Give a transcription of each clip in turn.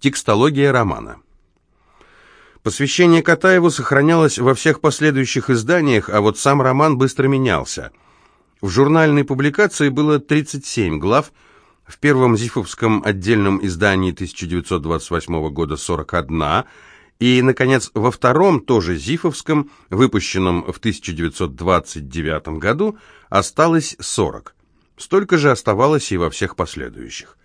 Текстология романа. Посвящение Катаеву сохранялось во всех последующих изданиях, а вот сам роман быстро менялся. В журнальной публикации было 37 глав, в первом Зифовском отдельном издании 1928 года 41, и, наконец, во втором, тоже Зифовском, выпущенном в 1929 году, осталось 40. Столько же оставалось и во всех последующих.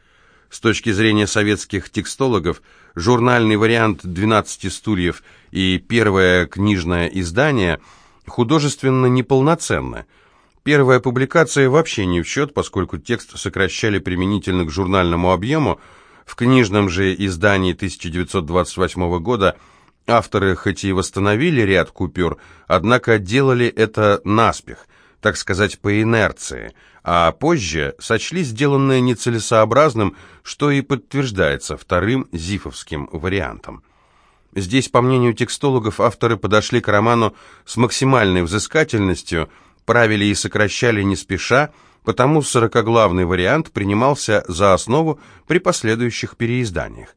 С точки зрения советских текстологов, журнальный вариант «12 стульев» и первое книжное издание художественно неполноценны. Первая публикация вообще не в счет, поскольку текст сокращали применительно к журнальному объему. В книжном же издании 1928 года авторы хоть и восстановили ряд купюр, однако делали это наспех, так сказать, по инерции – а позже сочли сделанное нецелесообразным, что и подтверждается вторым зифовским вариантом. Здесь, по мнению текстологов, авторы подошли к роману с максимальной взыскательностью, правили и сокращали не спеша, потому сорокоглавный вариант принимался за основу при последующих переизданиях.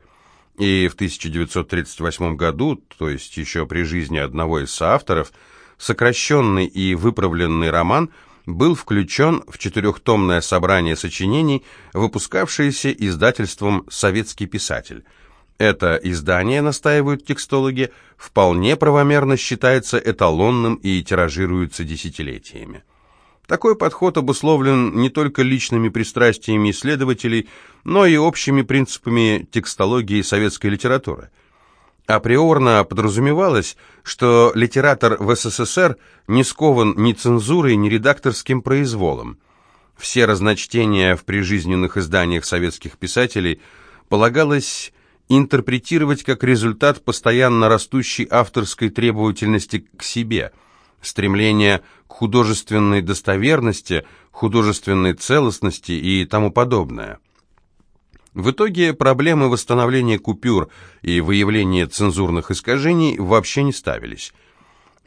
И в 1938 году, то есть еще при жизни одного из соавторов, сокращенный и выправленный роман – был включен в четырехтомное собрание сочинений, выпускавшееся издательством «Советский писатель». Это издание, настаивают текстологи, вполне правомерно считается эталонным и тиражируется десятилетиями. Такой подход обусловлен не только личными пристрастиями исследователей, но и общими принципами текстологии советской литературы – Априорно подразумевалось, что литератор в СССР не скован ни цензурой, ни редакторским произволом. Все разночтения в прижизненных изданиях советских писателей полагалось интерпретировать как результат постоянно растущей авторской требовательности к себе, стремления к художественной достоверности, художественной целостности и тому подобное. В итоге проблемы восстановления купюр и выявления цензурных искажений вообще не ставились.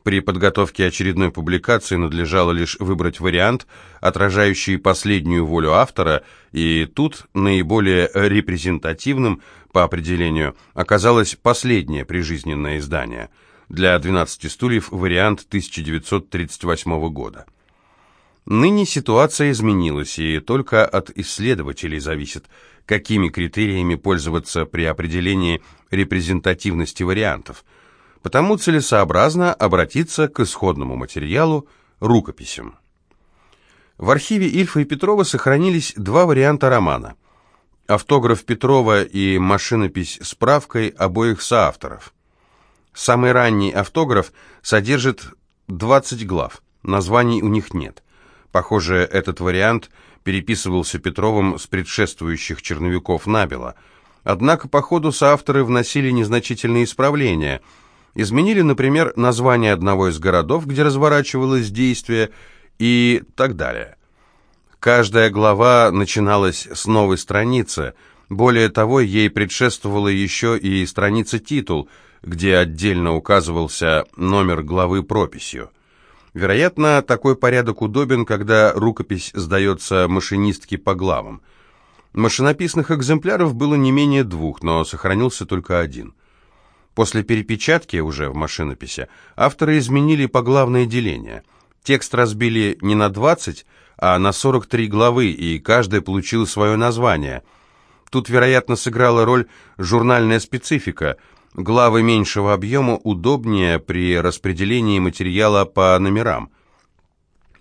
При подготовке очередной публикации надлежало лишь выбрать вариант, отражающий последнюю волю автора, и тут наиболее репрезентативным, по определению, оказалось последнее прижизненное издание. Для «12 стульев» вариант 1938 года. Ныне ситуация изменилась, и только от исследователей зависит, какими критериями пользоваться при определении репрезентативности вариантов. Потому целесообразно обратиться к исходному материалу рукописям. В архиве Ильфа и Петрова сохранились два варианта романа. Автограф Петрова и машинопись с правкой обоих соавторов. Самый ранний автограф содержит 20 глав, названий у них нет. Похоже, этот вариант переписывался Петровым с предшествующих черновиков Набела. Однако по ходу соавторы вносили незначительные исправления. Изменили, например, название одного из городов, где разворачивалось действие, и так далее. Каждая глава начиналась с новой страницы. Более того, ей предшествовала еще и страница-титул, где отдельно указывался номер главы прописью. Вероятно, такой порядок удобен, когда рукопись сдается машинистке по главам. Машинописных экземпляров было не менее двух, но сохранился только один. После перепечатки уже в машинописи авторы изменили поглавное деление. Текст разбили не на 20, а на 43 главы, и каждая получила свое название. Тут, вероятно, сыграла роль журнальная специфика – Главы меньшего объема удобнее при распределении материала по номерам.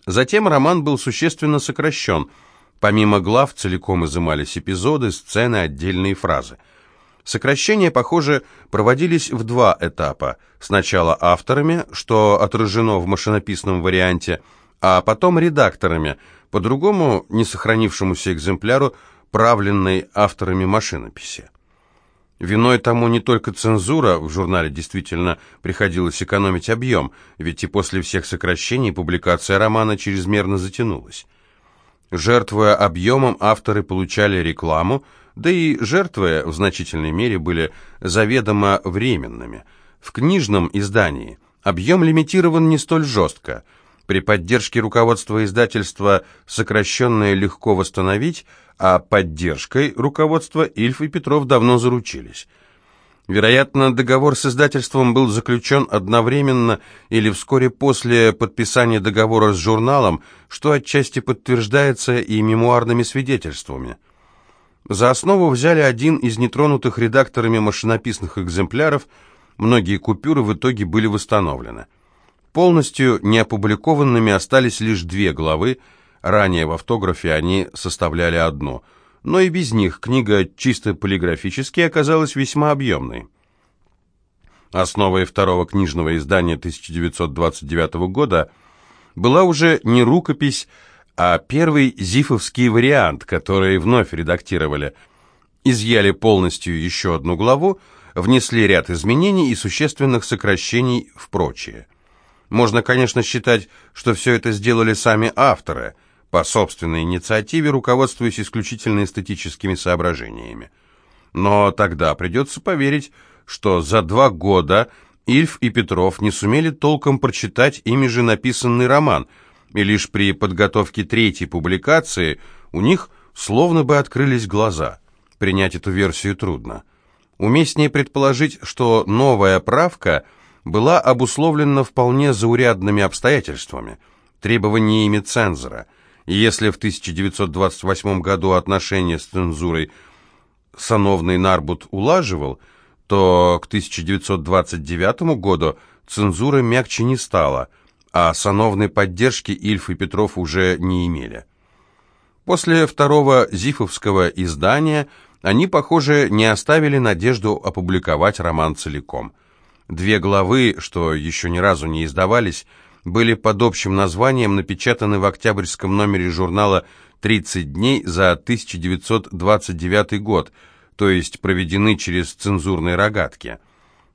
Затем роман был существенно сокращен. Помимо глав целиком изымались эпизоды, сцены, отдельные фразы. Сокращения, похоже, проводились в два этапа. Сначала авторами, что отражено в машинописном варианте, а потом редакторами, по-другому не сохранившемуся экземпляру, правленной авторами машинописи. Виной тому не только цензура, в журнале действительно приходилось экономить объем, ведь и после всех сокращений публикация романа чрезмерно затянулась. Жертвуя объемом, авторы получали рекламу, да и жертвы в значительной мере были заведомо временными. В книжном издании объем лимитирован не столь жестко. При поддержке руководства издательства сокращенное легко восстановить, а поддержкой руководства Ильф и Петров давно заручились. Вероятно, договор с издательством был заключен одновременно или вскоре после подписания договора с журналом, что отчасти подтверждается и мемуарными свидетельствами. За основу взяли один из нетронутых редакторами машинописных экземпляров, многие купюры в итоге были восстановлены. Полностью неопубликованными остались лишь две главы, ранее в автографе они составляли одну – но и без них книга чисто полиграфически оказалась весьма объемной. Основой второго книжного издания 1929 года была уже не рукопись, а первый зифовский вариант, который вновь редактировали. Изъяли полностью еще одну главу, внесли ряд изменений и существенных сокращений в прочее. Можно, конечно, считать, что все это сделали сами авторы – по собственной инициативе, руководствуясь исключительно эстетическими соображениями. Но тогда придется поверить, что за два года Ильф и Петров не сумели толком прочитать ими же написанный роман, и лишь при подготовке третьей публикации у них словно бы открылись глаза. Принять эту версию трудно. Уместнее предположить, что новая правка была обусловлена вполне заурядными обстоятельствами, требованиями цензора – если в 1928 году отношения с цензурой сановный Нарбут улаживал, то к 1929 году цензура мягче не стала, а сановной поддержки Ильф и Петров уже не имели. После второго зифовского издания они, похоже, не оставили надежду опубликовать роман целиком. Две главы, что еще ни разу не издавались, были под общим названием напечатаны в октябрьском номере журнала «30 дней» за 1929 год, то есть проведены через цензурные рогатки.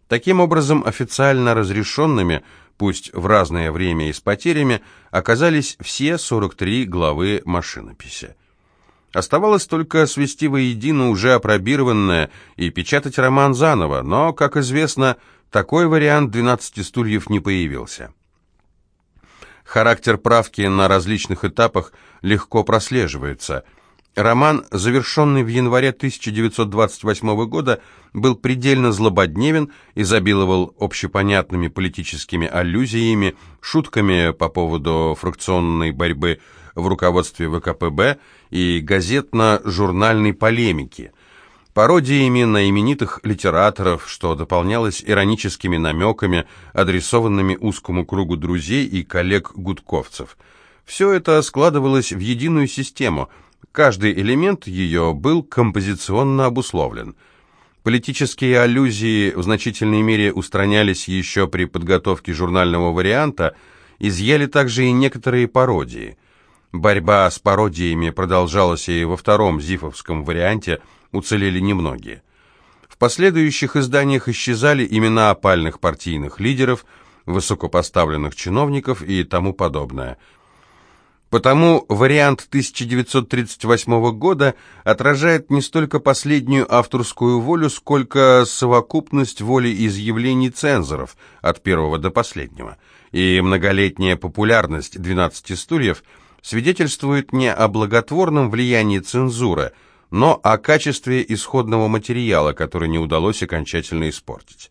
Таким образом, официально разрешенными, пусть в разное время и с потерями, оказались все 43 главы машинописи. Оставалось только свести воедино уже опробированное и печатать роман заново, но, как известно, такой вариант «12 стульев» не появился. Характер правки на различных этапах легко прослеживается. Роман, завершенный в январе 1928 года, был предельно злободневен, изобиловал общепонятными политическими аллюзиями, шутками по поводу фракционной борьбы в руководстве ВКПБ и газетно-журнальной полемики – пародиями на именитых литераторов, что дополнялось ироническими намеками, адресованными узкому кругу друзей и коллег-гудковцев. Все это складывалось в единую систему, каждый элемент ее был композиционно обусловлен. Политические аллюзии в значительной мере устранялись еще при подготовке журнального варианта, изъяли также и некоторые пародии. Борьба с пародиями продолжалась и во втором зифовском варианте – уцелели немногие. В последующих изданиях исчезали имена опальных партийных лидеров, высокопоставленных чиновников и тому подобное. Потому вариант 1938 года отражает не столько последнюю авторскую волю, сколько совокупность воли изъявлений цензоров от первого до последнего. И многолетняя популярность «12 стульев» свидетельствует не о благотворном влиянии цензуры – но о качестве исходного материала, который не удалось окончательно испортить.